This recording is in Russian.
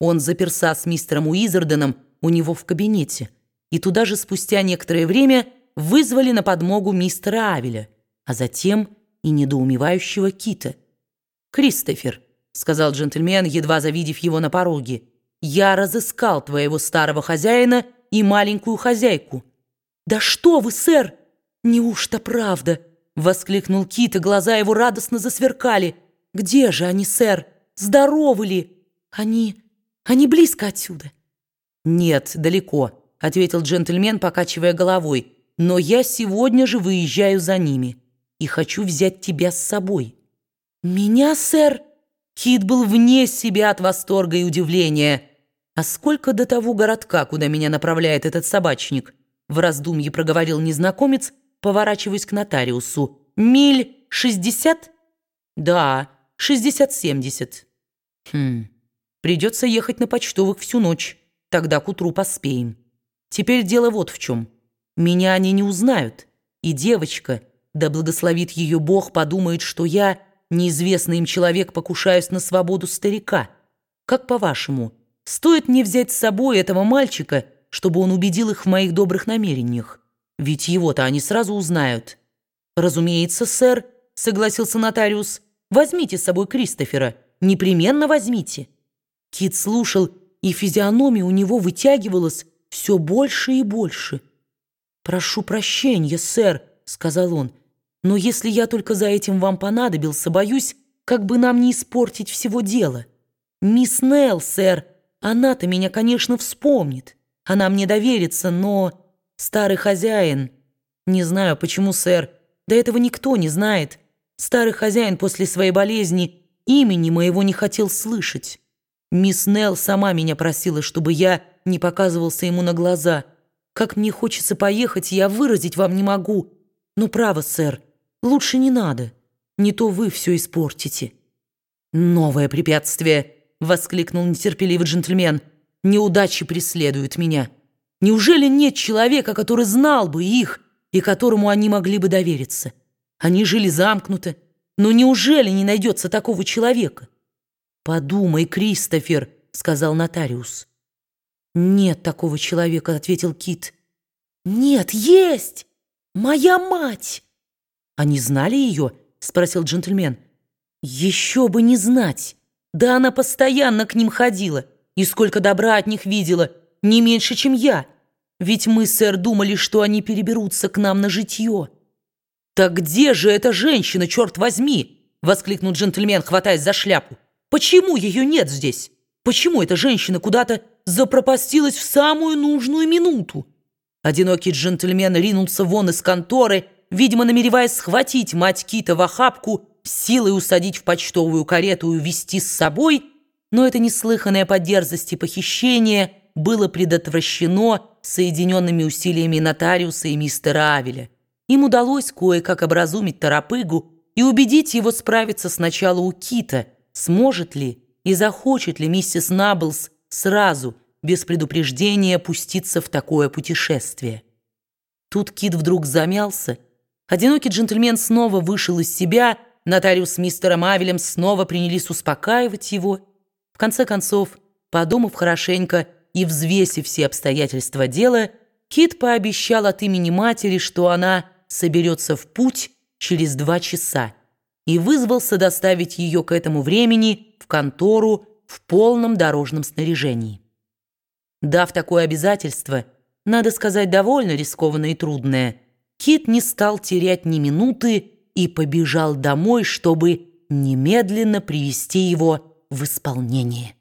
Он заперся с мистером Уизерденом у него в кабинете, и туда же спустя некоторое время вызвали на подмогу мистера Авеля, а затем и недоумевающего Кита. «Кристофер», — сказал джентльмен, едва завидев его на пороге, «я разыскал твоего старого хозяина и маленькую хозяйку». «Да что вы, сэр! Неужто правда?» — воскликнул Кит, и глаза его радостно засверкали. «Где же они, сэр? Здоровы ли? Они... они близко отсюда?» «Нет, далеко», — ответил джентльмен, покачивая головой. «Но я сегодня же выезжаю за ними и хочу взять тебя с собой». «Меня, сэр?» Кит был вне себя от восторга и удивления. «А сколько до того городка, куда меня направляет этот собачник?» В раздумье проговорил незнакомец, поворачиваясь к нотариусу. «Миль шестьдесят?» «Да, шестьдесят-семьдесят». «Хм, придется ехать на почтовых всю ночь, тогда к утру поспеем. Теперь дело вот в чем. Меня они не узнают, и девочка, да благословит ее Бог, подумает, что я...» неизвестный им человек покушаюсь на свободу старика. Как по-вашему, стоит мне взять с собой этого мальчика, чтобы он убедил их в моих добрых намерениях? Ведь его-то они сразу узнают». «Разумеется, сэр», — согласился нотариус. «Возьмите с собой Кристофера. Непременно возьмите». Кит слушал, и физиономия у него вытягивалась все больше и больше. «Прошу прощения, сэр», — сказал он, — но если я только за этим вам понадобился, боюсь, как бы нам не испортить всего дела. Мисс Нелл, сэр, она-то меня, конечно, вспомнит. Она мне доверится, но... Старый хозяин... Не знаю, почему, сэр. Да этого никто не знает. Старый хозяин после своей болезни имени моего не хотел слышать. Мисс Нелл сама меня просила, чтобы я не показывался ему на глаза. Как мне хочется поехать, я выразить вам не могу. Но право, сэр, Лучше не надо, не то вы все испортите». «Новое препятствие!» — воскликнул нетерпеливый джентльмен. «Неудачи преследуют меня. Неужели нет человека, который знал бы их и которому они могли бы довериться? Они жили замкнуто, но неужели не найдется такого человека?» «Подумай, Кристофер», — сказал нотариус. «Нет такого человека», — ответил Кит. «Нет, есть! Моя мать!» «Они знали ее?» — спросил джентльмен. «Еще бы не знать! Да она постоянно к ним ходила, и сколько добра от них видела, не меньше, чем я. Ведь мы, сэр, думали, что они переберутся к нам на житье». «Так где же эта женщина, черт возьми?» — воскликнул джентльмен, хватаясь за шляпу. «Почему ее нет здесь? Почему эта женщина куда-то запропастилась в самую нужную минуту?» Одинокий джентльмен ринулся вон из конторы, видимо, намереваясь схватить мать Кита в охапку, силой усадить в почтовую карету и увезти с собой, но это неслыханное по дерзости похищение было предотвращено соединенными усилиями нотариуса и мистера Авеля. Им удалось кое-как образумить Торопыгу и убедить его справиться сначала у Кита, сможет ли и захочет ли миссис Наблс сразу, без предупреждения, опуститься в такое путешествие. Тут Кит вдруг замялся, Одинокий джентльмен снова вышел из себя, нотариус с мистером Авелем снова принялись успокаивать его. В конце концов, подумав хорошенько и взвесив все обстоятельства дела, Кит пообещал от имени матери, что она соберется в путь через два часа и вызвался доставить ее к этому времени в контору в полном дорожном снаряжении. Дав такое обязательство, надо сказать, довольно рискованное и трудное – Кит не стал терять ни минуты и побежал домой, чтобы немедленно привести его в исполнение.